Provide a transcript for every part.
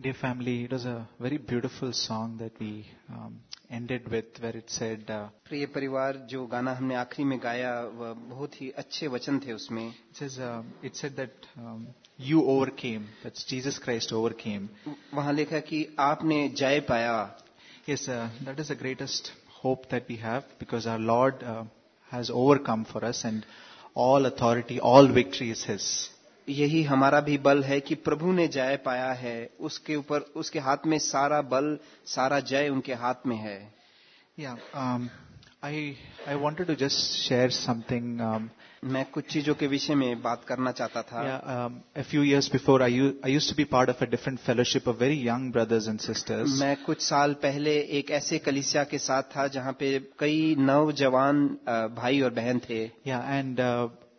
Dear family, it was a very beautiful song that we um, ended with, where it said, uh, प्रिय परिवार जो गाना हमने आखिरी में गाया वह बहुत ही अच्छे वचन थे उसमें it says, uh, it said that um, you overcame. That's Jesus Christ overcame. वहां लिखा कि आपने जय पाया Yes, uh, that is the greatest hope that we have because our Lord uh, has overcome for us, and all authority, all victory is His. यही हमारा भी बल है कि प्रभु ने जय पाया है। उसके ऊपर उसके हाथ में सारा बल सारा जय उनके हाथ में है। I wanted to just share something मैं कुछ चीज़ों के विषय में बात करना चाहता था। A few years before I use to be part of a different fellowship of very young brothers and sisters मैं कुछ साल पहले एक ऐसे कलिसिया के साथ था जहाँ पे कई नौजवान भाई और बहन थे। Yeah and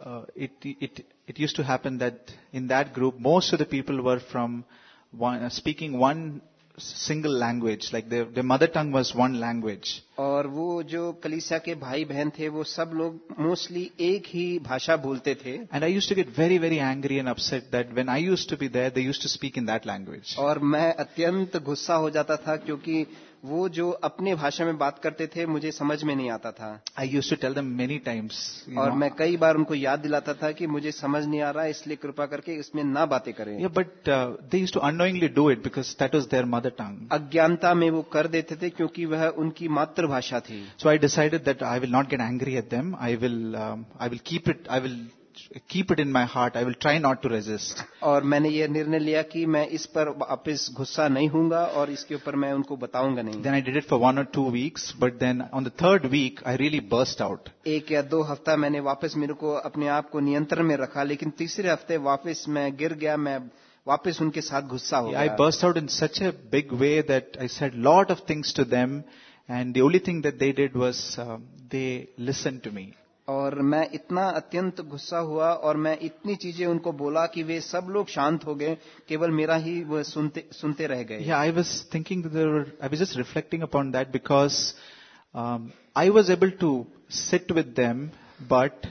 uh, it it it used to happen that in that group, most of the people were from one, uh, speaking one single language, like their their mother tongue was one language. और वो जो कलिसिया के भाई बहन थे वो सब लोग मोस्टली एक ही भाषा बोलते थे And I used to get very very angry and upset that when I used to be there, they used to speak in that language. और मैं अत्यंत गुस्सा हो जाता था क्योंकि वो जो अपने भाषा में बात करते थे मुझे समझ में नहीं आता था। I use to tell them many times और know, मैं कई बार उनको याद दिलाता था कि मुझे समझ नहीं आ रहा इसलिए कृपा करके इसमें ना बातें करें। But they use to annoyingly do it because that is their mother tongue अज्ञानता में वो कर देते थे क्योंकि वह उनकी मातृभाषा थी। So I decided that I will not get angry at them I will I will keep it I will keep it in my heart. I will try not to resist. और मैंने ये निर्णय लिया कि मैं इस पर वापस गुस्सा नहीं हूंगा और इसके ऊपर मैं उनको बताऊंगा नहीं Then I did it for one or two weeks, but then on the third week, I really burst out. एक या दो हफ्ता मैंने वापस मेरे को अपने आप को नियंत्रण में रखा लेकिन तीसरे हफ्ते वापस मैं गिर गया मैं वापस उनके साथ गुस्सा हो I गया burst out in such a big way that I said lot of things to them, and the only thing that they did was um, they listened to me. और मैं इतना अत्यंत गुस्सा हुआ और मैं इतनी चीज़ें उनको बोला कि वे सब लोग शांत हो गए, केवल मेरा ही वो सुनते सुनते रह गए। I was thinking I was just reflecting upon that because I was able to sit with them but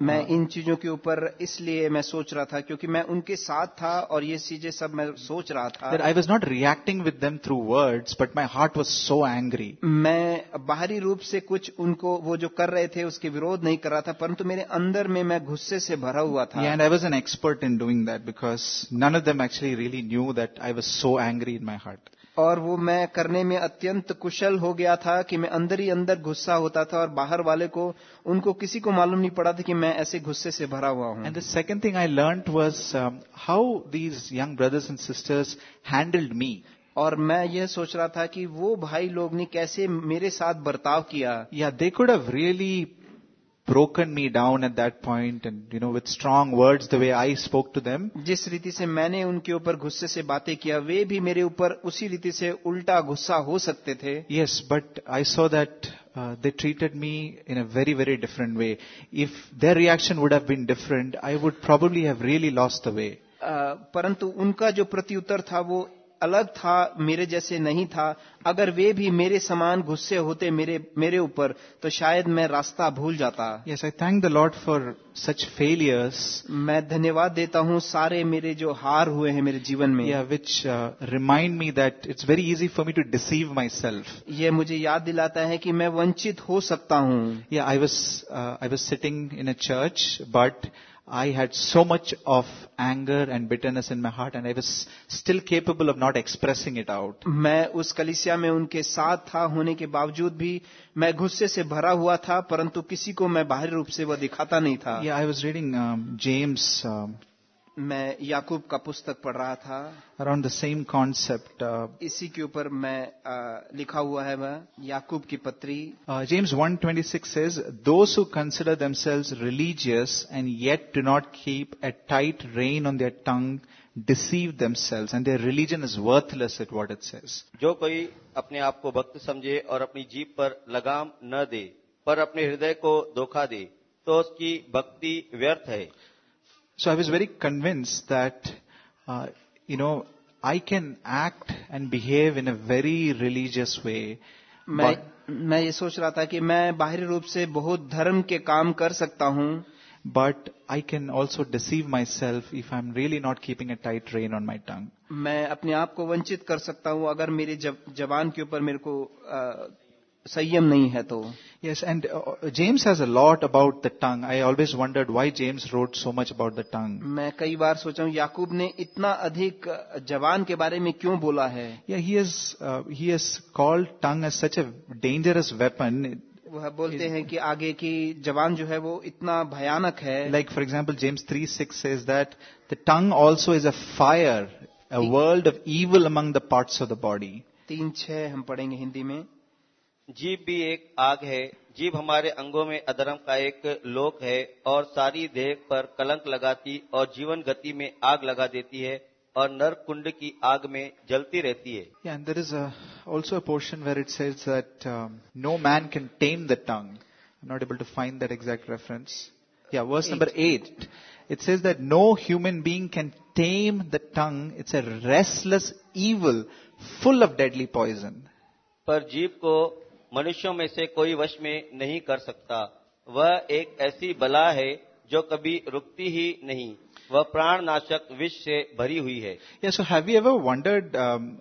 मैं हाँ। इन चीज़ों के ऊपर इसलिए मैं सोच रहा था क्योंकि मैं उनके साथ था और ये चीज़ें सब मैं सोच रहा था। I was not reacting with them through words but my heart was so angry मैं बाहरी रूप से कुछ उनको वो जो कर रहे थे उसके विरोध नहीं कर रहा था परंतु मेरे अंदर में मैं गुस्से से भरा हुआ था। And I was an expert in doing that because none of them actually really knew that I was so angry in my heart और वो मैं करने में अत्यंत कुशल हो गया था कि मैं अंदर ही अंदर गुस्सा होता था और बाहर वाले को उनको किसी को मालूम नहीं पड़ा था कि मैं ऐसे गुस्से से भरा हुआ हूँ the second thing I learned was um, how these young brothers and sisters handled me. और मैं यह सोच रहा था कि वो भाई लोग ने कैसे मेरे साथ बर्ताव किया yeah they could have really broken me down at that point and, you know, with strong words, the way I spoke to them. जिस रीति से मैंने उनके ऊपर गुस्से से बातें किया वे भी मेरे ऊपर उसी रीति से उल्टा गुस्सा हो सकते थे Yes, but I saw that uh, they treated me in a very, very different way. If their reaction would have been different, I would probably have really lost the way. अ, परंतु उनका जो प्रत्युत्तर था वो अलग था मेरे जैसे नहीं था। अगर वे भी मेरे समान गुस्से होते मेरे मेरे ऊपर तो शायद मैं रास्ता भूल जाता। Yes I thank the Lord for such failures मैं धन्यवाद देता हूँ सारे मेरे जो हार हुए हैं मेरे जीवन में। Which remind me that it's very easy for me to deceive myself ये मुझे याद दिलाता है कि मैं वंचित हो सकता हूँ। Yeah I was I was sitting in a church but I had so much of anger and bitterness in my heart, and I was still capable of not expressing it out. मैं उस कलिसिया में उनके साथ था होने के बावजूद भी मैं गुस्से से भरा हुआ था परंतु किसी को मैं बाहरी रूप से वह दिखाता नहीं था Yeah, I was reading um, James um, मैं याकूब का पुस्तक पढ़ रहा था। अराउंड द सेम कॉन्सेप्ट इसी के ऊपर मैं uh, लिखा हुआ है वह याकूब की पत्री। James one twenty six is those consider themselves religious and yet do not keep a tight rein on their tongue deceive themselves and their religion is worthless it what it sells जो कोई अपने आप को भक्त समझे और अपनी jeep पर लगाम न दे पर अपने हृदय को धोखा दे तो उसकी भक्ति व्यर्थ है। So I was very convinced that, uh, you know, I can act and behave in a very religious way. मैं मैं ये सोच रहा था कि मैं बाहरी रूप से बहुत धर्म के काम कर सकता हूँ but I can also deceive myself if I'm really not keeping a tight rein on my tongue. मैं अपने आप को वंचित कर सकता हूँ अगर मेरे जब, जवान के ऊपर मेरे को अ, संयम नहीं है तो। Yes and James has a lot about the tongue I always wondered why James wrote so much about the tongue मैं कई बार सोचा हूँ याकूब ने इतना अधिक uh, जवान के बारे में क्यों बोला है? Yeah he is he is called tongue as such a dangerous weapon वह बोलते हैं कि आगे की जवान जो है वो इतना भयानक है। Like for example James three six is that the tongue also is a fire a world of evil among the parts of the body तीन छह हम पढ़ेंगे हिंदी में। जीभ भी एक आग है जीभ हमारे अंगों में अधर्म का एक लोक है और सारी देह पर कलंक लगाती और जीवन गति में आग लगा देती है और नर कुंड की आग में जलती रहती है। And there is also portion where it says no man can tame the tongue not able to find that exact reference या verse number at it says that no human being can tame the tongue it's a restless evil full of deadly poison पर जीव को मनुष्यों में से कोई वश में नहीं कर सकता। वह एक ऐसी बला है जो कभी रुकती ही नहीं। वह प्राण नाशक विष से भरी हुई है। Yeah so have you ever wondered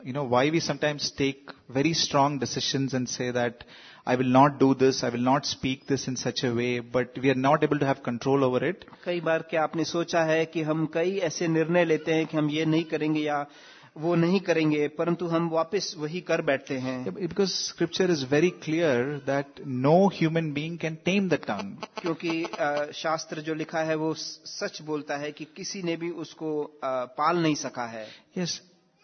you know why we sometimes take very strong decision and say that I will not do this I will not speak this in such a way but we are not able to have control over it कई बार क्या आपने सोचा है कि हम कई ऐसे निर्णय लेते हैं कि हम ये नहीं करेंगे या वो नहीं करेंगे परंतु हम वापस वही कर बैठते हैं। Because scripture is very clear that no human being can tame the tongue क्योंकि शास्त्र जो लिखा है वो सच बोलता है कि किसी ने भी उसको पाल नहीं सका है। यस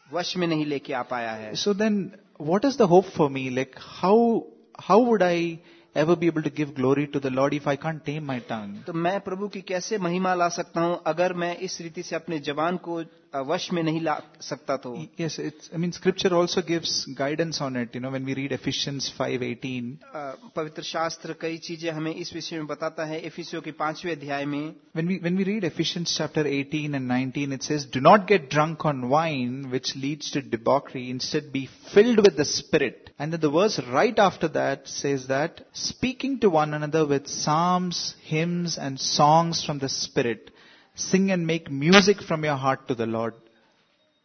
वश में नहीं लेके आ पाया है। So then what is the hope for me like how how would I ever be able to give glory to the Lord if I can't tame my tongue? तो मैं प्रभु की कैसे महिमा ला सकता हूं अगर मैं इस रीति से अपने जवान को अ, वश में नहीं ला सकता तो Yes, it's, I mean, scripture also gives guidance on it. You know, when we read Ephesians 5.18, अ, पवित्र शास्त्र कई चीजें हमें इस विषय में बताता है इफिसियों के पांचवें अध्याय में when we, when we read Ephesians chapter 18 and 19, it says, Do not get drunk on wine, which leads to debauchery. Instead, be filled with the Spirit. And then the verse right after that says that, speaking to one another with psalms, hymns, and songs from the Spirit, sing and make music from your heart to the Lord.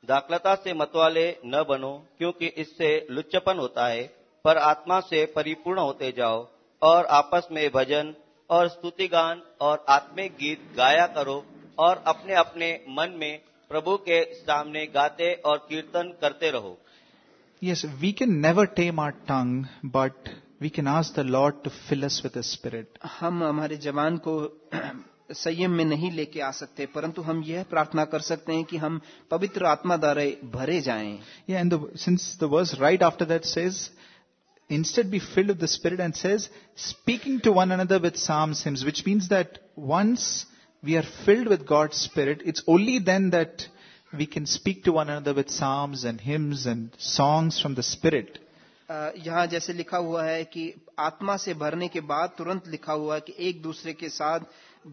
दाखलता से मतवाले न बनो क्योंकि इससे लुच्चपन होता है पर आत्मा से परिपूर्ण होते जाओ और आपस में भजन और स्तुतिगान और आत्मिक गीत गाया करो और अपने अपने मन में प्रभु के सामने गाते और कीर्तन करते रहो Yes, we can never tame our tongue, but we can ask the Lord to fill us with His Spirit. हम हमारे जवान को संयम में नहीं लेके आ सकते परंतु हम यह प्रार्थना कर सकते हैं कि हम पवित्र आत्मा द्वारा भरे जाएं Yeah, and the, since the verse right after that says, instead be filled with the Spirit and says, speaking to one another with psalms, hymns, which means that once we are filled with God's Spirit, it's only then that we can speak to one another with psalms and hymns and songs from the Spirit. अ, यहाँ जैसे लिखा हुआ है कि आत्मा से भरने के बाद तुरंत लिखा हुआ है कि एक दूसरे के साथ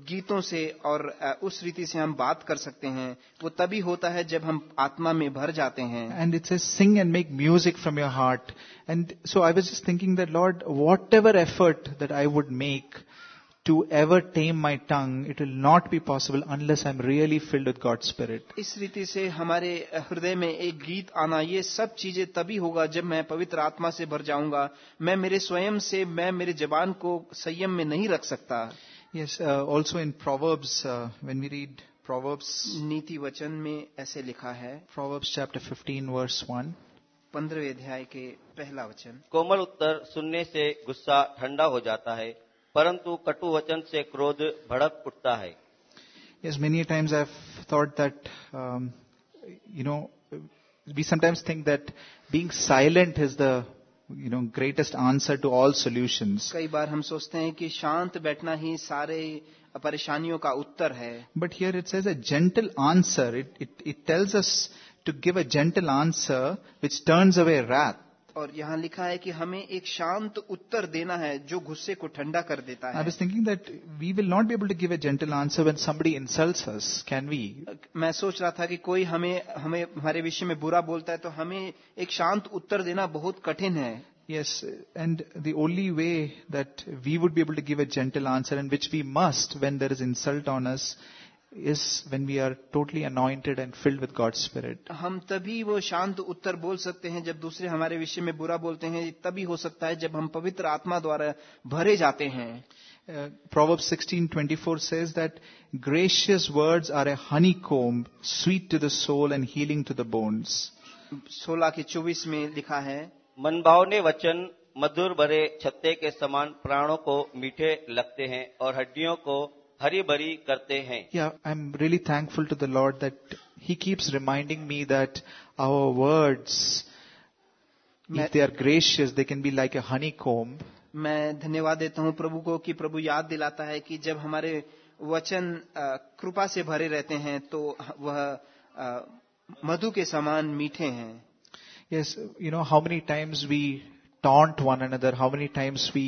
गीतों से और अ, उस रीति से हम बात कर सकते हैं वो तभी होता है जब हम आत्मा में भर जाते हैं And it says, sing and make music from your heart. And so I was just thinking that, Lord, whatever effort that I would make to ever tame my tongue, it will not be possible unless I'm really filled with God's Spirit. इस रीति से हमारे हृदय में एक गीत आना ये सब चीज़ें तभी होगा जब मैं पवित्र आत्मा से भर जाऊँगा मैं मेरे स्वयं से मैं मेरे जबान को संयम में नहीं रख सकता Yes, uh, also in Proverbs, uh, when we read Proverbs, नीति वचन में ऐसे लिखा है Proverbs chapter 15 verse 1, पंद्रहवें अध्याय के पहला वचन कोमल उत्तर सुनने से गुस्सा ठंडा हो जाता है परंतु कटु वचन से क्रोध भड़क उठता है yes, many times I've thought that, um, you know, we sometimes think that being silent is the, you know, greatest answer to all solutions. कई बार हम सोचते हैं कि शांत बैठना ही सारे परेशानियों का उत्तर है But here it says a gentle answer. It, it, it tells us to give a gentle answer which turns away wrath. और यहाँ लिखा है कि हमें एक शांत उत्तर देना है जो गुस्से को ठंडा कर देता है। Thinking that we will not be able to give a gentle answer when somebody insult can we मैं सोच रहा था कि कोई हमें हमें हमारे विषय में बुरा बोलता है तो हमें एक शांत उत्तर देना बहुत कठिन है। Yes, and the only way that we would be able to give a gentle answer, and which we must when there is insult on us, is when we are totally anointed and filled with God's Spirit. हम तभी वो शांत उत्तर बोल सकते हैं जब दूसरे हमारे विषय में बुरा बोलते हैं तभी हो सकता है जब हम पवित्र आत्मा द्वारा भरे जाते हैं Uh, Proverbs 16:24 says that gracious words are a honeycomb, sweet to the soul and healing to the bones. सोलह के चौबीस में लिखा है मनभावने वचन मधुर भरे छत्ते के समान प्राणों को मीठे लगते हैं और हड्डियों को हरी भरी करते हैं। I am really thankful to the Lord that he keeps reminding me that our words they are gracious they can be like a honey comb मैं धन्यवाद देता हूँ प्रभु को कि प्रभु याद दिलाता है कि जब हमारे वचन कृपा से भरे रहते हैं तो वह मधु के समान मीठे हैं। Yes you know how many times we taunt one another how many times we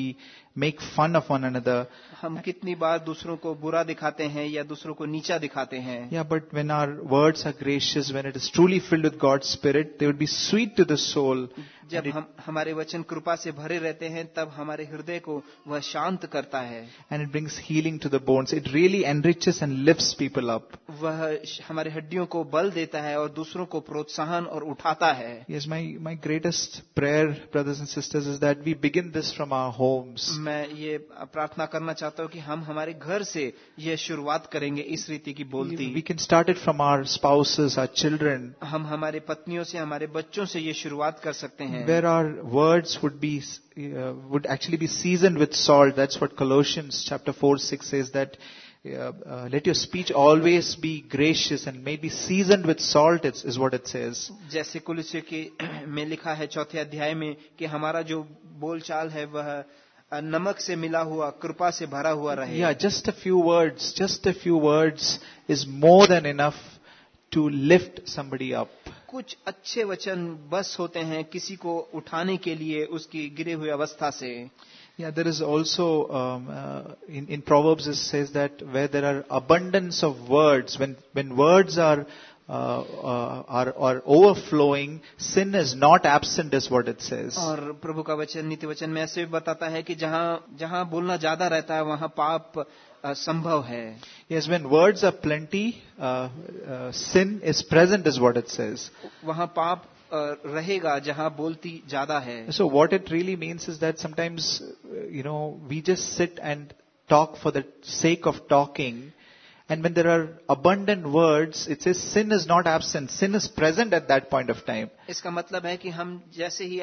make fun of one another हम कितनी बार दूसरों को बुरा दिखाते हैं या दूसरों को नीचा दिखाते हैं। या but when our words are gracious when it is truly filled with God spirit they would be sweet to the soul जब हम हमारे वचन कृपा से भरे रहते हैं तब हमारे हृदय को वह शांत करता है। And it brings healing to the bones it really enriches and lift people up वह हमारे हड्डियों को बल देता है और दूसरों को प्रोत्साहन और उठाता है। Yes my my greatest prayer brothers and sisters is that we begin this from our homes मैं ये प्रार्थना करना चाहता हूँ कि हम हमारे घर से ये शुरुआत करेंगे इस रीति की बोलती। We can start it from our spouses our children हम हमारे पत्नियों से हमारे बच्चों से ये शुरुआत कर सकते हैं। Where our words would be would actually be season with salt that's what Colossians chapter four six is that let your speech always be gracious and may be season with salt it's is what it's is जैसे कुलसी की में लिखा है चौथे अध्याय में कि हमारा जो बोल चाल है वह आ, नमक से मिला हुआ कृपा से भरा हुआ रहे। या just a few words just a few words is more than enough to lift somebody up कुछ अच्छे वचन बस होते हैं किसी को उठाने के लिए उसकी गिरे हुए अवस्था से। या there is also in Proverbs is says that way there are abundance of words when words are words are uh, uh, are are overflowing, sin is not absent, is what it says. और प्रभु का वचन नीति वचन में ऐसे भी बताता है कि जहाँ जहाँ बोलना ज़्यादा रहता है वहाँ पाप अ, संभव है Yes, when words are plenty, uh, uh, sin is present, is what it says. वहाँ पाप अ, रहेगा जहाँ बोलती ज़्यादा है So what it really means is that sometimes, uh, you know, we just sit and talk for the sake of talking. And when there are abundant words, it says sin is not absent. Sin is present at that point of time. इसका मतलब है कि हम जैसे ही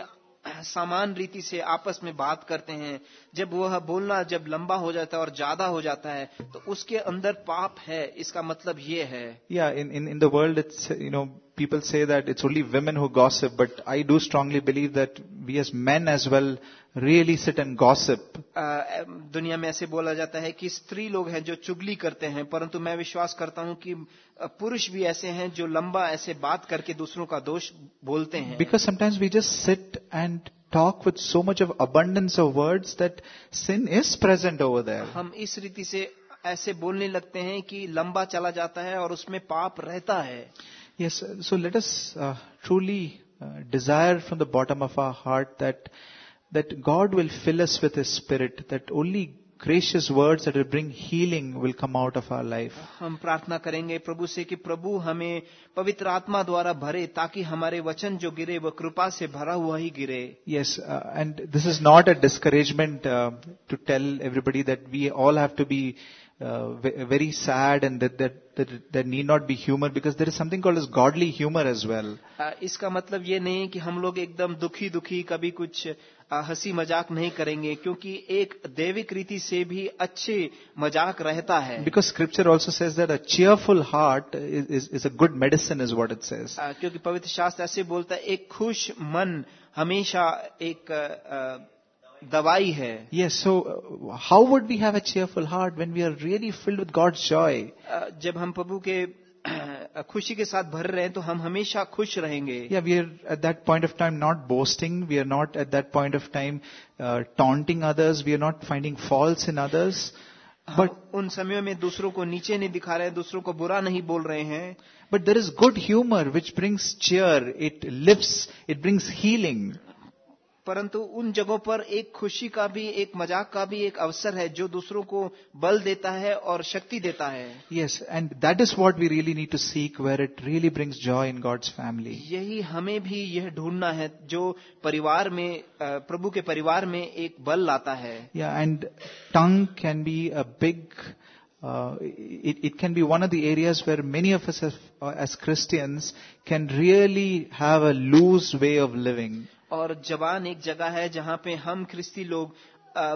समान रीति से आपस में बात करते हैं जब वह बोलना जब लंबा हो जाता है और ज्यादा हो जाता है तो उसके अंदर पाप है इसका मतलब ये है Yeah, in, in, in the world, it's, you know, people say that it's only women who gossip, but I do strongly believe that we as men as well really sit and gossip. अ, दुनिया में ऐसे बोला जाता है कि स्त्री लोग हैं जो चुगली करते हैं परंतु मैं विश्वास करता हूँ कि अ, पुरुष भी ऐसे हैं जो लंबा ऐसे बात करके दूसरों का दोष बोलते हैं Because sometimes we just sit and talk with so much of abundance of words that sin is present over there. हम इस रीति से ऐसे बोलने लगते हैं कि लंबा चला जाता है और उसमें पाप रहता है Yes, so let us uh, truly uh, desire from the bottom of our heart that that God will fill us with His Spirit, that only gracious words that will bring healing will come out of our life. हम प्रार्थना करेंगे प्रभु से कि प्रभु हमें पवित्र आत्मा द्वारा भरे ताकि हमारे वचन जो गिरे वह कृपा से भरा हुआ ही गिरे Yes, uh, and this is not a discouragement uh, to tell everybody that we all have to be uh, ve- very sad and that, that that there need not be humor because there is something called as godly humor as well. अ, इसका मतलब ये नहीं कि हम लोग एकदम दुखी दुखी कभी कुछ अ, हँसी मज़ाक नहीं करेंगे क्योंकि एक दैविक रीति से भी अच्छे मज़ाक रहता है Because scripture also says that a cheerful heart is, is, is a good medicine is what it says. अ, क्योंकि पवित्र शास्त्र ऐसे बोलता है एक खुश मन हमेशा एक अ, अ, दवाई है। ये so how would we have a cheerful heart when we are really filled with God joy जब हम प्रभु के uh, खुशी के साथ भर रहे हैं तो हम हमेशा खुश रहेंगे। या we are at that point of time not boasting we are not at that point of time taunting others we are not finding faults in others but उन समयों में दूसरों को नीचे नहीं दिखा रहे हैं दूसरों को बुरा नहीं बोल रहे हैं। But there is good humour which brings cheer it lives it brings healing परंतु उन जगहों पर एक खुशी का भी एक मज़ाक का भी एक अवसर है जो दूसरों को बल देता है और शक्ति देता है। Yes and that is what we really need to seek where it really brings joy in God's family यही हमें भी यह ढूंढना है जो परिवार में प्रभु के परिवार में एक बल लाता है। या and tongue can be a big it it can be one of the areas where many of us Christians can really have a loose way of living और जवान एक जगह है जहाँ पे हम ख्रिस्ती लोग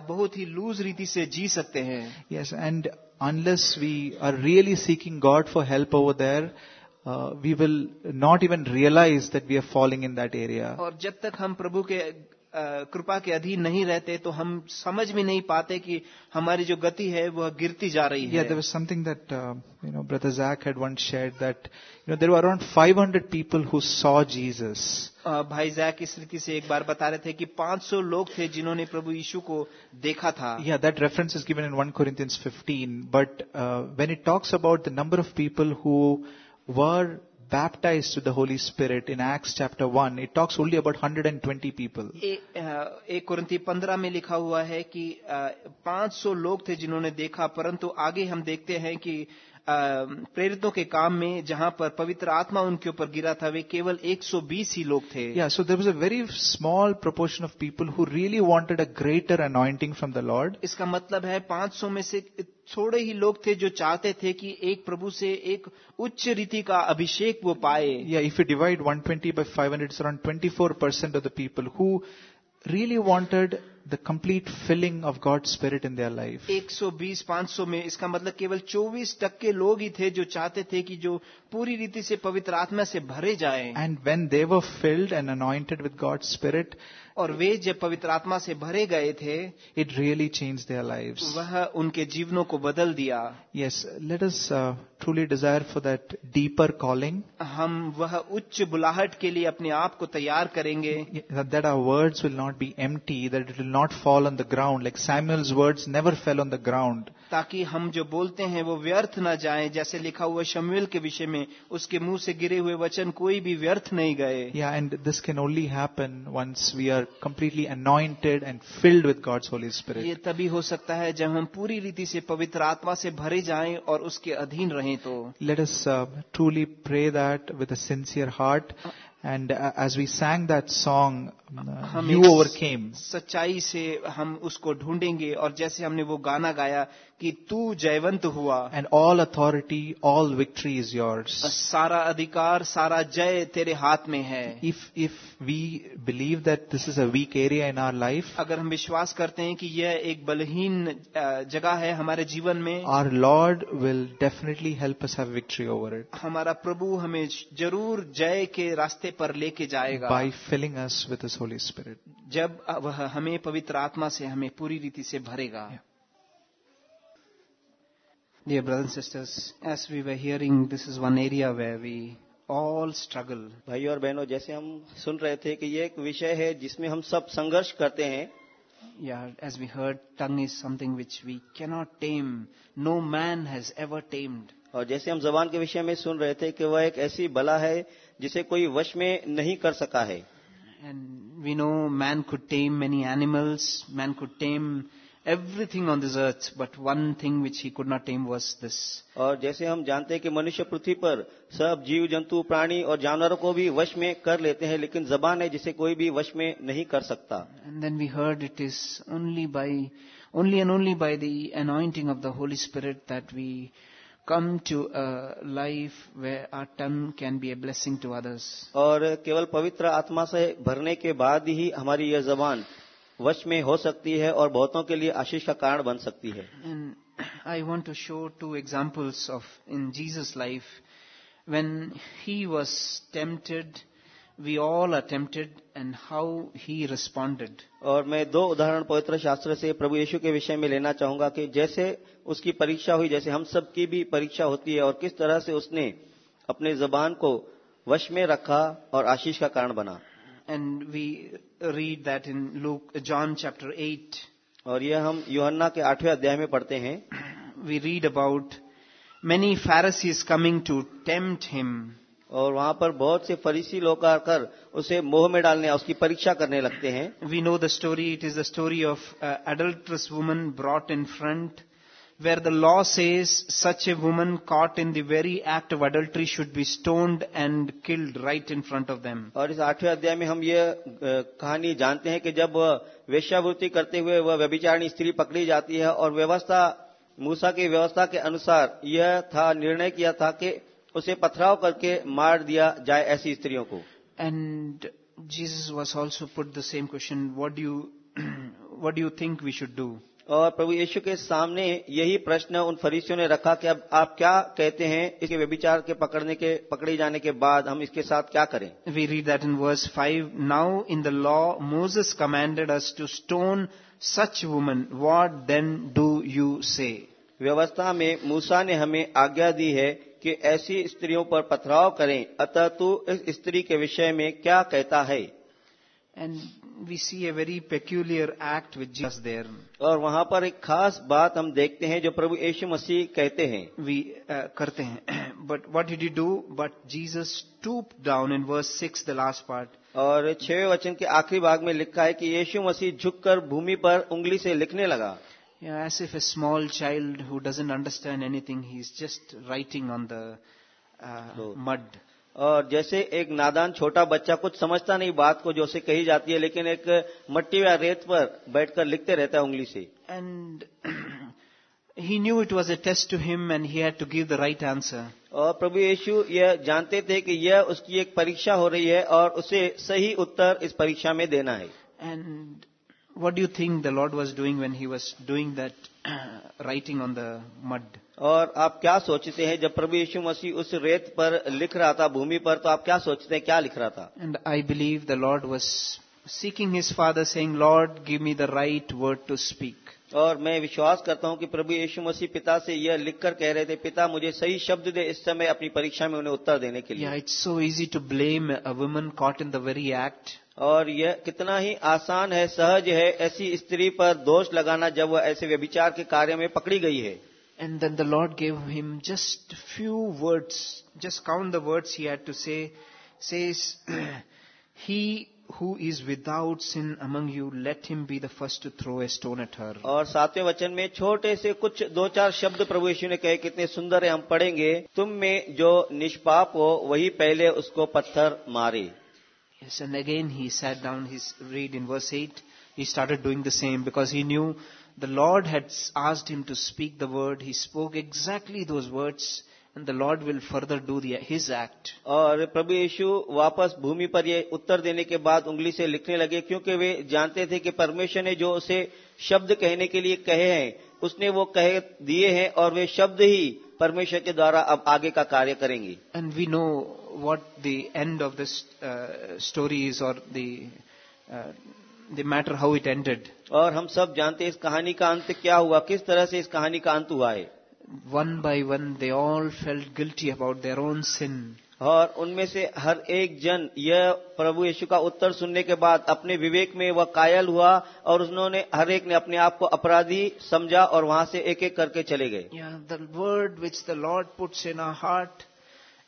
बहुत ही लूज रीति से जी सकते हैं। Yes and unless we are really seeking God for help over there we will not even realise that we are falling in that area और जब तक हम प्रभु के कृपा के अधीन नहीं रहते तो हम समझ भी नहीं पाते कि हमारी जो गति है वह गिरती जा रही है। There was something that you know brother Jack had one share that you know there were around 500 people who saw Jesus भाई जैक इस रीति से एक बार बता रहे थे कि 500 लोग थे जिन्होंने प्रभु यीशु को देखा था। या that reference is given in one Corinthians 15 but when it talks about the number of people who were baptized with the Holy Spirit in Acts chapter 1, it talks only about 120 people. ए- अ, एक कुरंती पंद्रह में लिखा हुआ है कि पांच सौ लोग थे जिन्होंने देखा परंतु आगे हम देखते हैं कि अ, प्रेरितों के काम में जहाँ पर पवित्र आत्मा उनके ऊपर गिरा था वे केवल 120 ही लोग थे। या so there was a very small proportion of people who really wanted a greater anointing from the Lord इसका मतलब है 500 में से थोड़े ही लोग थे जो चाहते थे कि एक प्रभु से एक उच्च रीति का अभिषेक वो पाए। या if you divide 120 by five hundred around 24% of the people who really wanted the complete filling of God's Spirit in their life. 120 500 में इसका मतलब केवल 24 टक्के लोग ही थे जो चाहते थे कि जो पूरी रीति से पवित्र आत्मा से भरे जाएँ And when they were filled and anointed with God's Spirit, और वे जब पवित्र आत्मा से भरे गए थे it really changed their lives. वह उनके जीवनों को बदल दिया Yes, let us uh, truly desire for that deeper calling, हम वह उच्च बुलाहट के लिए अपने आप को तैयार करेंगे our words will not be empty, that it will not fall on the ground, like Samuel's words never fell on the ground. ताकि हम जो बोलते हैं वो व्यर्थ न जाएँ जैसे लिखा हुआ शमूएल के विषय में उसके मुँह से गिरे हुए वचन कोई भी व्यर्थ नहीं गए Yeah, and this can only happen once we are completely anointed and filled with God's Holy ये Spirit. तभी हो सकता है जब हम पूरी रीति से पवित्र आत्मा से भरे जाएँ और उसके अधीन रहें तो Let us uh, truly pray that with a sincere heart. And uh, as we sang that song, uh, हम You एक Overcame. सच्चाई से हम उसको ढूंढेंगे और जैसे हमने वो गाना गाया कि तू जयवंत हुआ। And all authority all victory is your सारा अधिकार सारा जय तेरे हाथ में है। If if we believe that this is a weak area in our life अगर हम विश्वास करते हैं कि यह एक बलहीन जगह है हमारे जीवन में our Lord will definitely help us have victory over it हमारा प्रभु हमें ज़रूर जय के रास्ते पर लेके जाएगा। By filling us with Holy Spirit जब वह हमें पवित्र आत्मा से हमें पूरी रीति से भरेगा। Yeah. Dear brothers and sisters, as we were hearing, this is one area where we all struggle. भाइयों और बहनों जैसे हम सुन रहे थे कि ये एक विषय है जिसमें हम सब संघर्ष करते हैं Yeah, as we heard, tongue is something which we cannot tame. No man has ever tamed. और जैसे हम जबान के विषय में सुन रहे थे कि वह एक ऐसी बला है जिसे कोई वश में नहीं कर सका है And we know man could tame many animals, man could tame everything on this earth, but one thing which he could not tame was this. और जैसे हम जानते हैं कि मनुष्य पृथ्वी पर सब जीव जंतु प्राणी और जानवरों को भी वश में कर लेते हैं लेकिन जबान है जिसे कोई भी वश में नहीं कर सकता And then we heard it is only by, only and only by the anointing of the Holy Spirit that we come to a life where our tongue can be a blessing to others. और केवल पवित्र आत्मा से भरने के बाद ही हमारी यह जबान वश में हो सकती है और बहुतों के लिए आशीष का कारण बन सकती है I want to show two examples of in in life when he was we all are tempted, and how he responded. और मैं दो उदाहरण पवित्र शास्त्र से प्रभु यीशु के विषय में लेना चाहूँगा कि जैसे उसकी परीक्षा हुई जैसे हम सब की भी परीक्षा होती है और किस तरह से उसने अपने जबान को वश में रखा और आशीष का कारण बना and we read that in Luke, John chapter 8. और यह हम योहन्ना के आठवें अध्याय में पढ़ते हैं। We read about many Pharisees coming to tempt him और वहाँ पर बहुत से फरीसी लोग आकर उसे मोह में डालने उसकी परीक्षा करने लगते हैं। We know the story it is the story of adulterous woman brought in front where the law says such a woman caught in the very act of adultery should be stoned and killed right in front of them. और इस आठवें अध्याय में हम ये अ, कहानी जानते हैं कि जब वेश्यावृत्ति करते हुए वह व्यभिचारिणी स्त्री पकड़ी जाती है और व्यवस्था मूसा की व्यवस्था के अनुसार यह था निर्णय किया था कि उसे पथराव करके मार दिया जाए ऐसी स्त्रियों को And Jesus was also put the same question, what do you, what do you think we should do? और प्रभु यीशु के सामने यही प्रश्न उन फरीसियों ने रखा कि अब आप क्या कहते हैं इसके व्यभिचार के पकड़ने के पकड़े जाने के बाद हम इसके साथ क्या करें We read that in verse 5. Now in the law, Moses commanded us to stone such woman. What then do you say व्यवस्था में मूसा ने हमें आज्ञा दी है कि ऐसी स्त्रियों पर पथराव करें अतः तू इस स्त्री के विषय में क्या कहता है and we see a very peculiar act with Jesus there और वहाँ पर एक खास बात हम देखते हैं जो प्रभु यीशु मसीह कहते हैं। वी uh, करते हैं। But what did you do but Jesus stoop down in verse six the last part और छह वचन के आखिरी भाग में लिखा है कि यीशु मसीह झुककर भूमि पर उंगली से लिखने लगा। As if a small child who doesn't understand anything he is just writing on the mud और जैसे एक नादान छोटा बच्चा कुछ समझता नहीं बात को जो से कही जाती है लेकिन एक मट्टी या रेत पर बैठकर लिखते रहता है उंगली से and he knew it was a test to him and he had to give the right answer. और प्रभु यीशु यह जानते थे कि यह उसकी एक परीक्षा हो रही है और उसे सही उत्तर इस परीक्षा में देना है And what do you think the Lord was doing when he was doing that writing on the mud? और आप क्या सोचते हैं जब प्रभु यीशु मसीह उस रेत पर लिख रहा था भूमि पर तो आप क्या सोचते हैं क्या लिख रहा था And I believe the Lord was seeking his Father, saying, Lord, give me the right word to speak. और मैं विश्वास करता हूं कि प्रभु यीशु मसीह पिता से यह लिखकर कह रहे थे पिता मुझे सही शब्द दे इस समय अपनी परीक्षा में उन्हें उत्तर देने के लिए Yeah, it's so easy to blame a woman caught in the very act. और यह कितना ही आसान है सहज है ऐसी स्त्री पर दोष लगाना जब वह ऐसे व्यभिचार के कार्य में पकड़ी गई है। And then the Lord gave him just few words just count the words he had to say he who is without sin among you let him be the first to throw a stone at her और सातवें वचन में छोटे से कुछ दो चार शब्द प्रभु यीशु ने कहे कितने सुंदर है हम पढ़ेंगे। तुम में जो निष्पाप हो वही पहले उसको पत्थर मारे। Yes, and again he sat down, he read in verse 8, he started doing the same because he knew the Lord had asked him to speak the word. He spoke exactly those words and the Lord will further do the, his act. और प्रभु यीशु वापस भूमि पर ये उत्तर देने के बाद उंगली से लिखने लगे क्योंकि वे जानते थे कि परमेश्वर ने जो उसे शब्द कहने के लिए कहे हैं उसने वो कहे दिए हैं और वे शब्द ही परमेश्वर के द्वारा अब आगे का कार्य करेंगे And we know what the end of this uh, story is or the, uh, the matter how it ended. और हम सब जानते हैं इस कहानी का अंत क्या हुआ किस तरह से इस कहानी का अंत हुआ है One by one they all felt guilty about their own sin. और उनमें से हर एक जन यह प्रभु यीशु का उत्तर सुनने के बाद अपने विवेक में वह कायल हुआ और उन्होंने हर एक ने अपने आप को अपराधी समझा और वहाँ से एक एक करके चले गए which the Lord puts in our heart,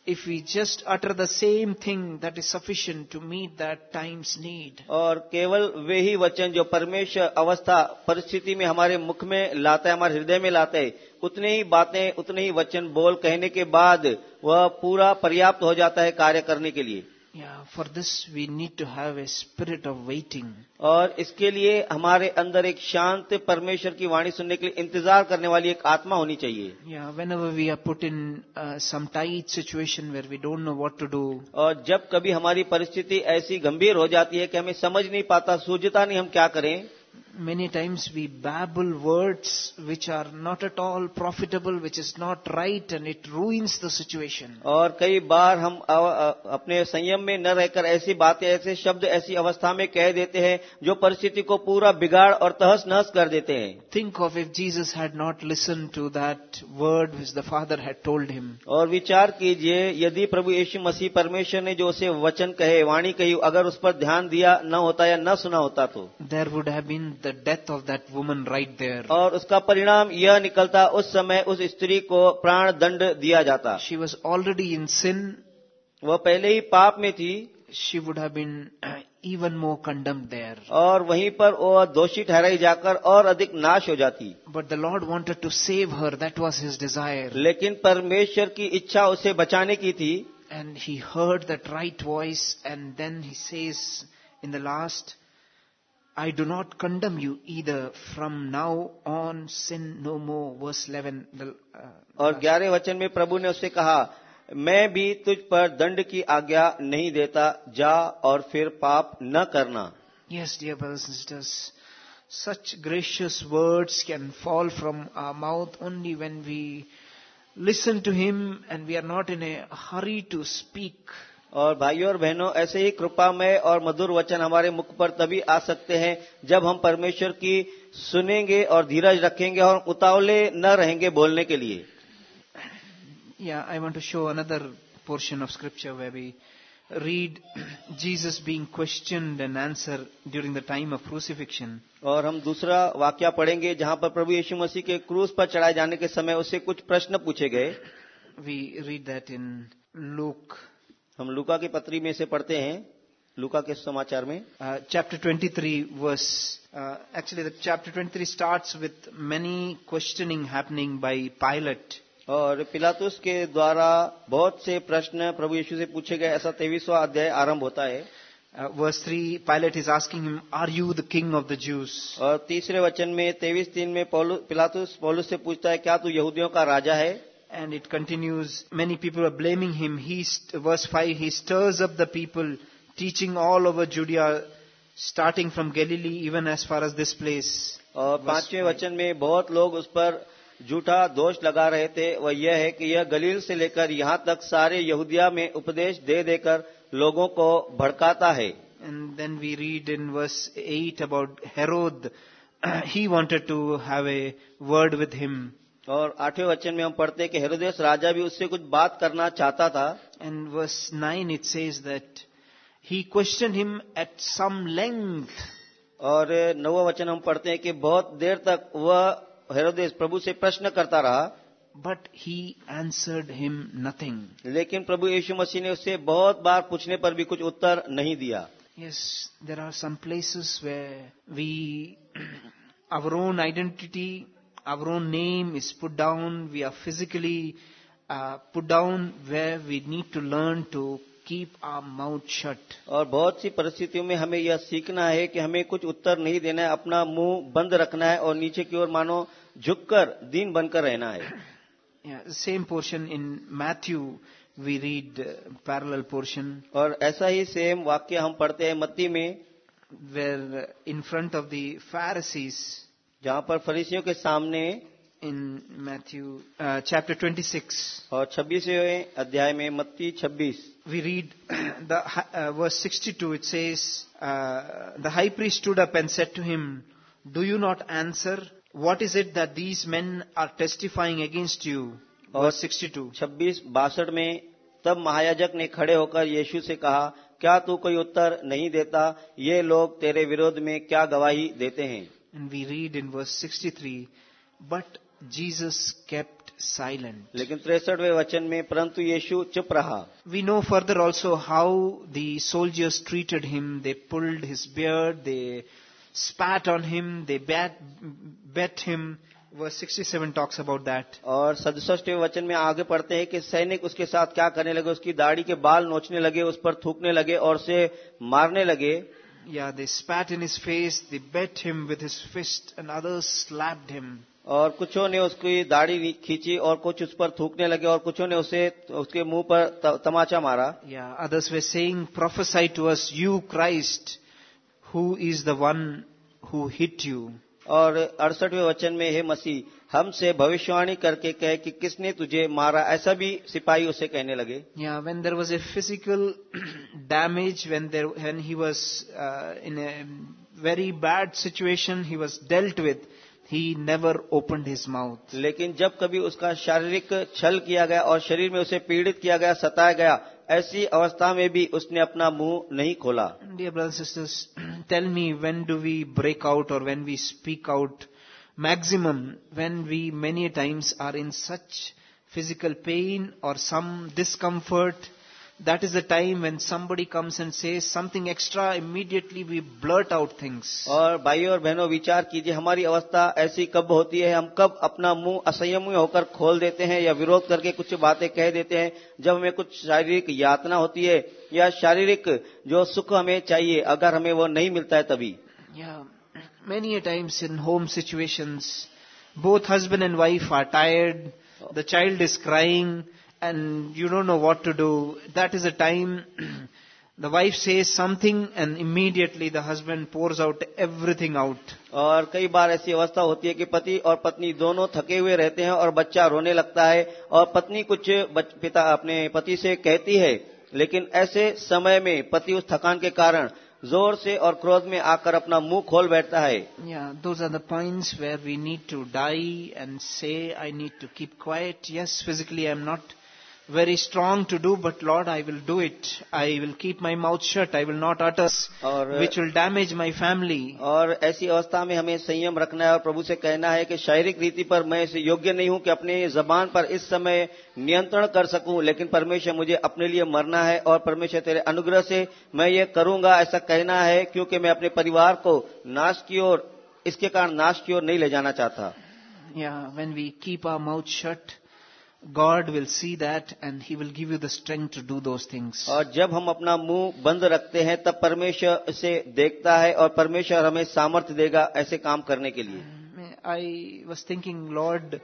if we just utter the same thing, that is sufficient to meet that time's need. और केवल वे ही वचन जो परमेश्वर अवस्था परिस्थिति में हमारे मुख में लाता है हमारे हृदय में लाता है उतने ही बातें उतने ही वचन बोल कहने के बाद वह पूरा पर्याप्त हो जाता है कार्य करने के लिए Yeah, for this we need to have a spirit of waiting. और इसके लिए हमारे अंदर एक शांत परमेश्वर की वाणी सुनने के लिए इंतज़ार करने वाली एक आत्मा होनी चाहिए whenever we are put in uh, some tight situation where we don't know what to do, और जब कभी हमारी परिस्थिति ऐसी गंभीर हो जाती है कि हमें समझ नहीं पाता सूझता नहीं हम क्या करें many times we babble words which are not at all profitable, which is not right, and it ruins the situation. और कई बार हम अ- अ- अपने संयम में न रहकर ऐसी बातें ऐसे शब्द ऐसी अवस्था में कह देते हैं जो परिस्थिति को पूरा बिगाड़ और तहस नहस कर देते हैं Think of if Jesus had not listened to that word which the Father had told him. और विचार कीजिए यदि प्रभु यीशु मसीह परमेश्वर ने जो उसे वचन कहे वाणी कही अगर उस पर ध्यान दिया न होता या न सुना होता तो There would have been the death of that woman right there. और उसका परिणाम यह निकलता उस समय उस स्त्री को प्राण दंड दिया जाता She was already in sin वह पहले ही पाप में थी she would have been uh, even more condemned there. और वहीं पर वह दोषी ठहराई जाकर और अधिक नाश हो जाती But the Lord wanted to save her. That was his desire. लेकिन परमेश्वर की इच्छा उसे बचाने की थी And he heard that right voice and then he says in the last, I do not condemn you either. From now on sin no more. Verse 11. The, uh, और ग्यारह वचन में प्रभु ने उससे कहा मैं भी तुझ पर दंड की आज्ञा नहीं देता जा और फिर पाप न करना Yes, dear brothers and sisters, such gracious words can fall from our mouth only when we listen to Him and we are not in a hurry to speak. और भाइयों और बहनों ऐसे ही कृपा कृपामय और मधुर वचन हमारे मुख पर तभी आ सकते हैं जब हम परमेश्वर की सुनेंगे और धीरज रखेंगे और उतावले न रहेंगे बोलने के लिए Yeah, I want to show another portion of scripture where we read Jesus being questioned and answered during the time of crucifixion. और हम दूसरा वाक्य पढ़ेंगे जहाँ पर प्रभु यीशु मसीह के क्रूस पर चढ़ाए जाने के समय उससे कुछ प्रश्न पूछे गए We read that in Luke हम लुका की पत्री में से पढ़ते हैं लुका के समाचार में। Chapter 23 three verse actually chapter 23 three start with many questioning happening by Pilate और पिलातुस के द्वारा बहुत से प्रश्न प्रभु यीशु से पूछे गए ऐसा तेईसवा अध्याय आरंभ होता है। Verse three Pilate is asking him are you the king of the Jews और तीसरे वचन में तेईस दिन में पिलातुस पोलुस से पूछता है क्या तू यहूदियों का राजा है? And it continues many people are blaming him he verse 5 he stirs up the people teaching all over judea starting from galilee even as far as this place और पाँचवें. वचन में बहुत लोग उस पर झूठा दोष लगा रहे थे वह यह है कि यह गलील से लेकर यहाँ तक सारे यहूदिया में उपदेश दे देकर लोगों को भड़काता है And then we read in verse 8 about Herod. he wanted to have a word with him. और आठवें वचन में हम पढ़ते हैं कि हेरोदेस राजा भी उससे कुछ बात करना चाहता था। And verse 9 it says that he questioned him at some length. और नवा वचन हम पढ़ते हैं कि बहुत देर तक वह हेरोदेस प्रभु से प्रश्न करता रहा। But he answered him nothing लेकिन प्रभु यीशु मसीह ने उससे बहुत बार पूछने पर भी कुछ उत्तर नहीं दिया। Yes there are some places where we our own identity, our own name is put down. We are physically uh, put down where we need to learn to keep our mouth shut. और बहुत सी परिस्थितियों में हमें यह सीखना है कि हमें कुछ उत्तर नहीं देना है अपना मुंह बंद रखना है और नीचे की ओर मानो झुककर दीन बनकर रहना है Yeah, the same portion in Matthew, we read uh, parallel portion और ऐसा ही सेम वाक्य हम पढ़ते हैं मत्ती में where uh, in front of the Pharisees जहाँ पर फरीसियों के सामने इन मैथ्यू चैप्टर 26 और छब्बीस अध्याय में मत्ती 26 we read the verse two it says the high priest stood up and said to him do you not answer what is it that these man are testifying against you और 62 to छब्बीस बासठ में तब महायाजक ने खड़े होकर यीशु से कहा क्या तू कोई उत्तर नहीं देता? ये लोग तेरे विरोध में क्या गवाही देते हैं? And we read in verse 63 but jesus kept silent लेकिन तिरसठवें वचन में परंतु यीशु चुप रहा we know further also how the soldiers treated him they pulled his beard they spat on him they bat, bet him verse 67 talks about that और सदसठवें वचन में आगे पढ़ते हैं कि सैनिक उसके साथ क्या करने लगे उसकी दाढ़ी के बाल नोचने लगे उस पर थूकने लगे और उसे मारने लगे या they spat in his face they beat him with his fist and others slapped him और कुछ ने उसकी दाढ़ी खींची और कुछ उस पर थूकने लगे और कुछ ने उसे उसके मुँह पर तमाचा मारा। या others were saying prophesied to us you Christ who is the one who hit you और अड़सठवें वचन में हे मसीह हमसे भविष्यवाणी करके कहे कि किसने तुझे मारा ऐसा भी सिपाही उसे कहने लगे when there was a physical damage, when there, when he was uh, in a very bad situation, he was dealt with, he never opened his mouth. लेकिन जब कभी उसका शारीरिक छल किया गया और शरीर में उसे पीड़ित किया गया सताया गया ऐसी अवस्था में भी उसने अपना मुँह नहीं खोला brothers and sisters, tell me when do we break out or when we speak out maximum when we many times are in such physical pain or some discomfort, that is the time when somebody comes and says something extra, immediately we blurt out things. और भाइयों और बहनों विचार कीजिए हमारी अवस्था ऐसी कब होती है हम कब अपना मुँह असंयमी होकर खोल देते हैं या विरोध करके कुछ बातें कह देते हैं जब हमें कुछ शारीरिक यातना होती है या शारीरिक जो सुख हमें चाहिए अगर हमें वो नहीं मिलता है तभी Yeah, many a times in home situations, both husband and wife are tired, the child is crying, and you don't know what to do. That is a time the wife says something, and immediately the husband pours out everything out. और कई बार ऐसी अवस्था होती है कि पति और पत्नी दोनों थके हुए रहते हैं और बच्चा रोने लगता है और पत्नी कुछ पिता अपने पति से कहती है लेकिन ऐसे समय में पति उस थकान के कारण ज़ोर से और क्रोध में आकर अपना मुँह खोल बैठता है। Those are the points where we need to die and say I need to keep quiet yes physically I am not very strong to do, but Lord, I will do it. I will keep my mouth shut. I will not utter, और which will damage my family. और ऐसी अवस्था में हमें संयम रखना है और प्रभु से कहना है कि शारीरिक रीति पर मैं इसे योग्य नहीं हूँ कि अपने जबान पर इस समय नियंत्रण कर सकूँ लेकिन परमेश्वर मुझे अपने लिए मरना है और परमेश्वर तेरे अनुग्रह से मैं ये करूँगा ऐसा कहना है क्योंकि मैं अपने परिवार को नाश की ओर इसके कारण नाश की ओर नहीं ले जाना चाहता Yeah, when we keep our mouth shut, God will see that and He will give you the strength to do those things. और जब हम अपना मुँह बंद रखते हैं तब परमेश्वर इसे देखता है और परमेश्वर हमें सामर्थ्य देगा ऐसे काम करने के लिए I was thinking, Lord,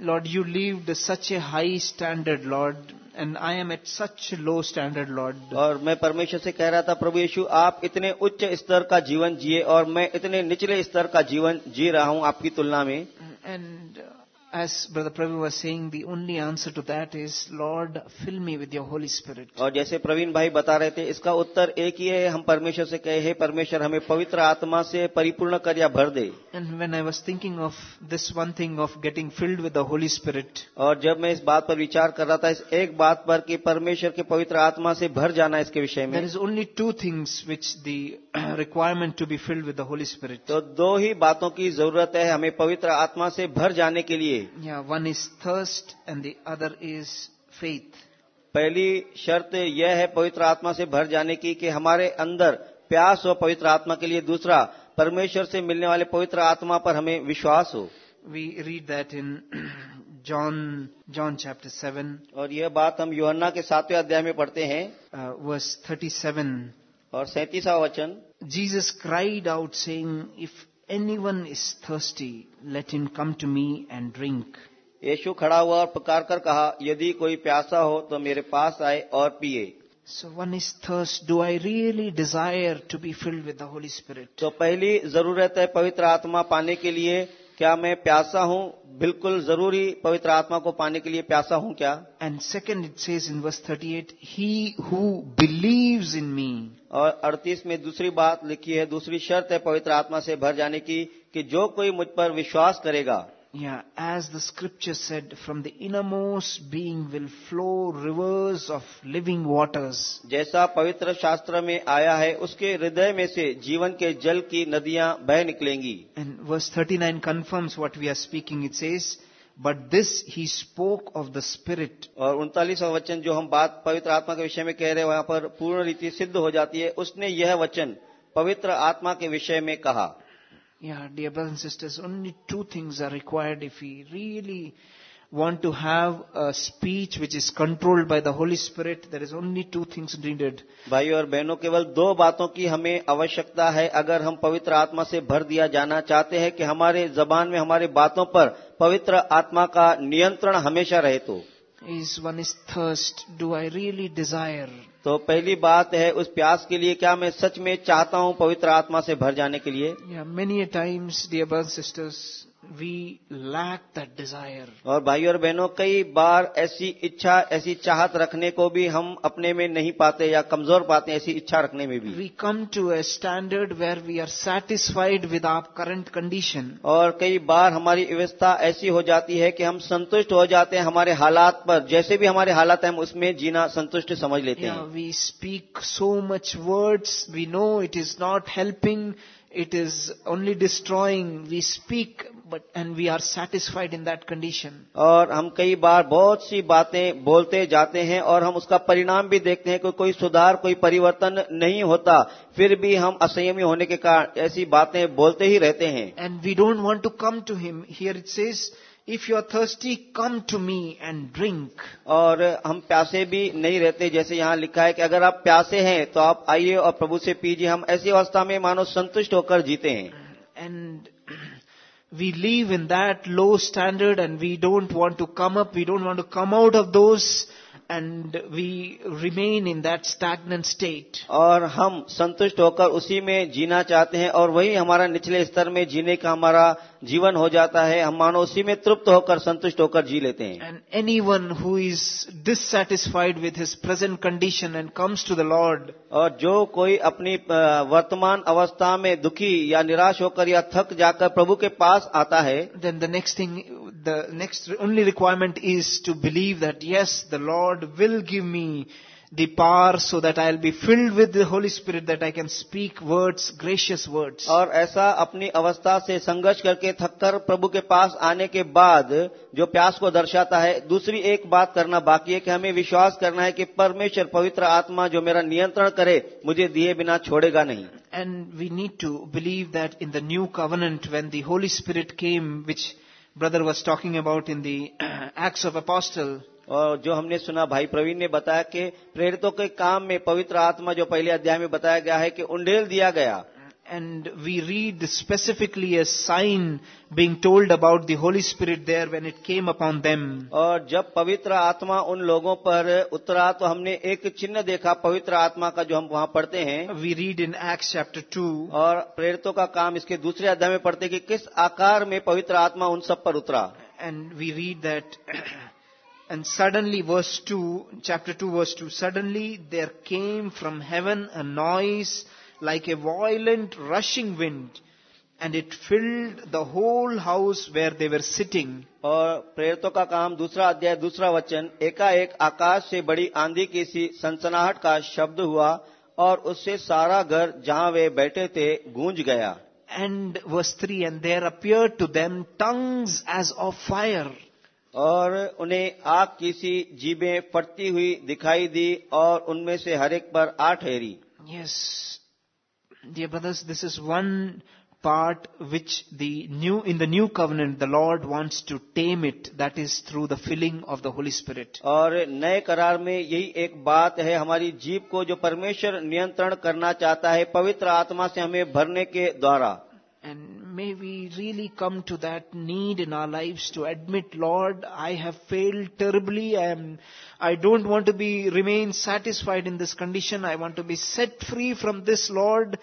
Lord, you lived such a high standard, Lord, and I am at such a low standard, Lord. और मैं परमेश्वर से कह रहा था प्रभु यीशु आप इतने उच्च स्तर का जीवन जिए और मैं इतने निचले स्तर का जीवन जी रहा हूँ आपकी तुलना में And uh, as Brother Prabhu was saying, the only answer to that is, Lord, fill me with your Holy Spirit. और जैसे प्रवीण भाई बता रहे थे इसका उत्तर एक ही है हम परमेश्वर से कहे हे परमेश्वर हमें पवित्र आत्मा से परिपूर्ण कर या भर दे And when I was thinking of this one thing of getting filled with the Holy Spirit, और जब मैं इस बात पर विचार कर रहा था इस एक बात पर कि परमेश्वर के पवित्र आत्मा से भर जाना इसके विषय में there is only two things which the requirement to be filled with the Holy Spirit. तो दो ही बातों की ज़रूरत है हमें पवित्र आत्मा से भर जाने के लिए Yeah, one is thirst and the other is faith. पहली शर्त यह है पवित्र आत्मा से भर जाने की कि हमारे अंदर प्यास हो पवित्र आत्मा के लिए दूसरा परमेश्वर से मिलने वाले पवित्र आत्मा पर हमें विश्वास हो We read that in John, John chapter 7, और यह बात हम योहन्ना के सातवें अध्याय में पढ़ते हैं uh, verse 37. और सैतीसवा वचन Jesus cried out saying, If anyone is thirsty, let him come to me and drink. यीशु खड़ा हुआ और पुकार कर कहा यदि कोई प्यासा हो तो मेरे पास आए और पिए So one is thirst. Do I really desire to be filled with the Holy Spirit? तो पहली ज़रूरत है पवित्र आत्मा पाने के लिए क्या मैं प्यासा हूँ बिल्कुल ज़रूरी पवित्र आत्मा को पाने के लिए प्यासा हूँ क्या And second, it says in verse 38, He who believes in me. और 38 में दूसरी बात लिखी है दूसरी शर्त है पवित्र आत्मा से भर जाने की कि जो कोई मुझ पर विश्वास करेगा। As the scripture said from the inmost being will flow rivers of living waters जैसा पवित्र शास्त्र में आया है उसके हृदय में से जीवन के जल की नदियाँ बह निकलेंगी। And verse 39 nine confirms what we are speaking it's but this he spoke of the Spirit और उनतालीसवा वचन जो हम बात पवित्र आत्मा के विषय में कह रहे हैं वहाँ पर पूर्ण रीति सिद्ध हो जाती है। उसने यह वचन पवित्र आत्मा के विषय में कहा। Dear brother and sisters only two things are required if you really want to have a speech which is controlled by the Holy Spirit. There is only two things needed. भाइयों और बहनों केवल दो बातों की हमें आवश्यकता है अगर हम पवित्र आत्मा से भर दिया जाना चाहते हैं कि हमारे जबान में हमारे बातों पर पवित्र आत्मा का नियंत्रण हमेशा रहे तो Is one is thirst. Do I really desire? तो पहली बात है उस प्यास के लिए क्या मैं सच में चाहता हूँ पवित्र आत्मा से भर जाने के लिए Yeah, many a times, dear brothers sisters, we lack that desire. और भाइयों और बहनों कई बार ऐसी इच्छा ऐसी चाहत रखने को भी हम अपने में नहीं पाते या कमज़ोर पाते ऐसी इच्छा रखने में भी We come to a standard where we are satisfied with our current condition. और कई बार हमारी व्यवस्था ऐसी हो जाती है कि हम संतुष्ट हो जाते हैं हमारे हालात पर जैसे भी हमारे हालात हैं हम उसमें जीना संतुष्ट समझ लेते Yeah, हैं we speak so much words. We know it is not helping. It is only destroying. We speak, but and we are satisfied in that condition. और हम कई बार बहुत सी बातें बोलते जाते हैं और हम उसका परिणाम भी देखते हैं कि कोई सुधार कोई परिवर्तन नहीं होता फिर भी हम असंयमी होने के कारण ऐसी बातें बोलते ही रहते हैं And we don't want to come to Him. Here it says, if you are thirsty, come to me and drink. और हम प्यासे भी नहीं रहते जैसे यहाँ लिखा है कि अगर आप प्यासे हैं तो आप आइए और प्रभु से पीजिए हम ऐसी अवस्था में मानो संतुष्ट होकर जीते हैं And we live in that low standard and we don't want to come up, we don't want to come out of those and we remain in that stagnant state. और हम संतुष्ट होकर उसी में जीना चाहते हैं और वही हमारा निचले स्तर में जीने का हमारा जीवन हो जाता है हम मानो उसी में तृप्त होकर संतुष्ट होकर जी लेते हैं। And anyone who is dissatisfied with his present condition and comes to the Lord और जो कोई अपनी वर्तमान अवस्था में दुखी या निराश होकर या थक जाकर प्रभु के पास आता है then the next thing the next only requirement is to believe that yes the Lord will give me the power so that I'll be filled with the Holy Spirit that I can speak words, gracious words. और ऐसा अपनी अवस्था से संघर्ष करके थककर प्रभु के पास आने के बाद जो प्यास को दर्शाता है दूसरी एक बात करना बाकी है कि हमें विश्वास करना है कि परमेश्वर पवित्र आत्मा जो मेरा नियंत्रण करे मुझे दिए बिना छोड़ेगा नहीं And we need to believe that in the new covenant when the Holy Spirit came, which brother was talking about in the Acts of Apostle, और जो हमने सुना भाई प्रवीण ने बताया कि प्रेरितों के काम में पवित्र आत्मा जो पहले अध्याय में बताया गया है कि उंडेल दिया गया। And we read specifically a sign being told about the Holy Spirit there when it came upon them. और जब पवित्र आत्मा उन लोगों पर उतरा तो हमने एक चिन्ह देखा पवित्र आत्मा का जो हम वहाँ पढ़ते हैं। We read in Acts chapter 2, और प्रेरितों का काम इसके दूसरे अध्याय में पढ़ते कि किस आकार में पवित्र आत्मा उन सब पर उतरा। And we read that, and suddenly verse 2, chapter 2 verse 2, suddenly there came from heaven a noise like a violent rushing wind, and it filled the whole house where they were sitting. और प्रेरितों का काम दूसरा अध्याय दूसरा वचन एकाएक आकाश से बड़ी आंधी की सी सनसनाहट का शब्द हुआ और उससे सारा घर जहाँ वे बैठे थे गूंज गया And verse 3, and there appeared to them tongues as of fire. और उन्हें आग किसी जीबे जीबें फटती हुई दिखाई दी और उनमें से हर एक पर आठ हेरी। Yes dear brothers this is one part which the new in the new covenant the Lord wants to tame it that is through the filling of the Holy Spirit और नए करार में यही एक बात है हमारी जीव को जो परमेश्वर नियंत्रण करना चाहता है पवित्र आत्मा से हमें भरने के द्वारा। And may we really come to that need in our lives to admit, Lord, I have failed terribly. I am, I don't want to be, remain satisfied in this condition. I want to be set free from this, Lord.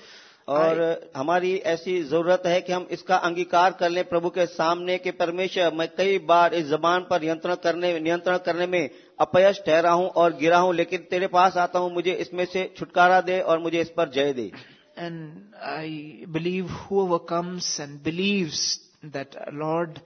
और हमारी ऐसी ज़रूरत है कि हम इसका अंगीकार कर लें प्रभु के सामने कि परमेश्वर मैं कई बार इस जबान पर नियंत्रण करने नियंत्रण करने में अपयश ठहरा हूँ और गिरा हूँ लेकिन तेरे पास आता हूँ मुझे इसमें से छुटकारा दे और मुझे इस पर जय दे And I believe whoever comes and believes that, Lord,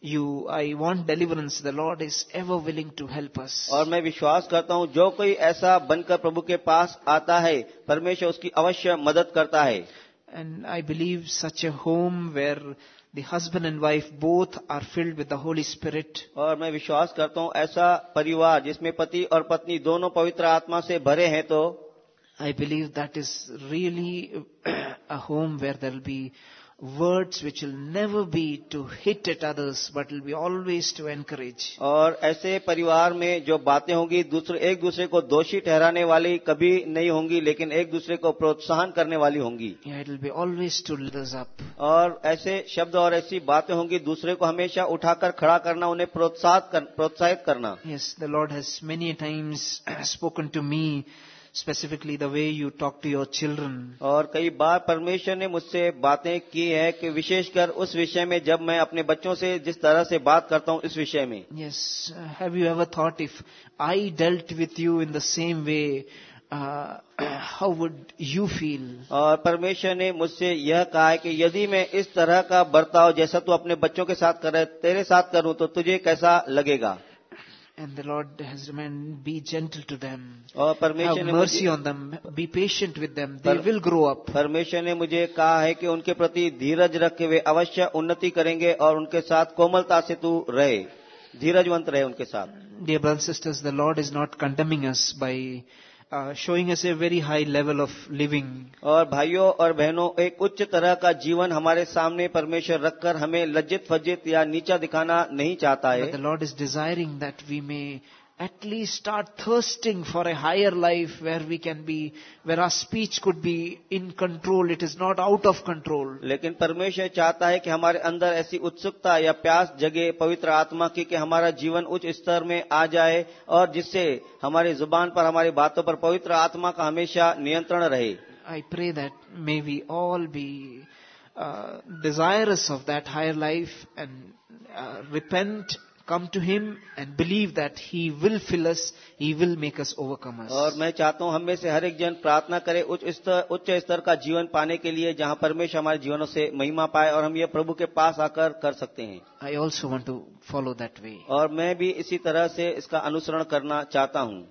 you, I want deliverance, the Lord is ever willing to help us. और मैं विश्वास करता हूँ जो कोई ऐसा बनकर प्रभु के पास आता है परमेश्वर उसकी अवश्य मदद करता है And I believe such a home where the husband and wife both are filled with the Holy Spirit और मैं विश्वास करता हूँ ऐसा परिवार जिसमें पति और पत्नी दोनों पवित्र आत्मा से भरे हैं तो I believe that is really a home where there will be words which will never be to hit at others, but will be always to encourage. और ऐसे परिवार में जो बातें होंगी दूसरे एक दूसरे को दोषी ठहराने वाली कभी नहीं होंगी लेकिन एक दूसरे को प्रोत्साहन करने वाली होंगी Yeah, it will be always to lift us up. और ऐसे शब्द और ऐसी बातें होंगी दूसरे को हमेशा उठाकर खड़ा करना उन्हें प्रोत्साहित कर, प्रोत्साहित करना Yes, the Lord has many times spoken to me, specifically the way you talk to your children. और कई बार परमेश्वर ने मुझसे बातें की है कि विशेषकर उस विषय में जब मैं अपने बच्चों से जिस तरह से बात करता हूँ इस विषय में Yes, uh, have you ever thought if I dealt with you in the same way, uh, how would you feel? और परमेश्वर ने मुझसे यह कहा है कि यदि मैं इस तरह का बर्ताव जैसा तू अपने बच्चों के साथ कर तेरे साथ करूँ तो तुझे कैसा लगेगा And the Lord has remained, be gentle to them. और परमेश्वर ne ने mercy on them. Be patient with them. They will grow up. परमेश्वर ने मुझे कहा है कि उनके प्रति धीरज rakhe ve avashya अवश्य उन्नति करेंगे और उनके साथ कोमलता से तू रहे धीरजवंत रहे उनके साथ Dear brothers and sisters, the Lord is not condemning us by uh, showing us a very high level of living. और भाइयों और बहनों एक उच्च तरह का जीवन हमारे सामने परमेश्वर रखकर हमें लज्जित फज्जित या नीचा दिखाना नहीं चाहता But है the Lord is desiring that we may at least start thirsting for a higher life where we can be, where our speech could be in control. It is not out of control. लेकिन परमेश्वर चाहता है कि हमारे अंदर ऐसी उत्सुकता या प्यास जगे पवित्र आत्मा की कि हमारा जीवन उच्च स्तर में आ जाए और जिससे हमारी ज़ुबान पर हमारी बातों पर पवित्र आत्मा का हमेशा नियंत्रण रहे I pray that may we all be uh, desirous of that higher life and uh, repent, come to Him and believe that He will fill us, He will make us overcomers. और मैं चाहता हूँ हम में से हर एक जन प्रार्थना करे उच्च स्तर उच्च स्तर का जीवन पाने के लिए जहाँ परमेश्वर हमारे जीवनों से महिमा पाए और हम ये प्रभु के पास आकर कर सकते हैं। I also want to follow that way और मैं भी इसी तरह से इसका अनुसरण करना चाहता हूँ।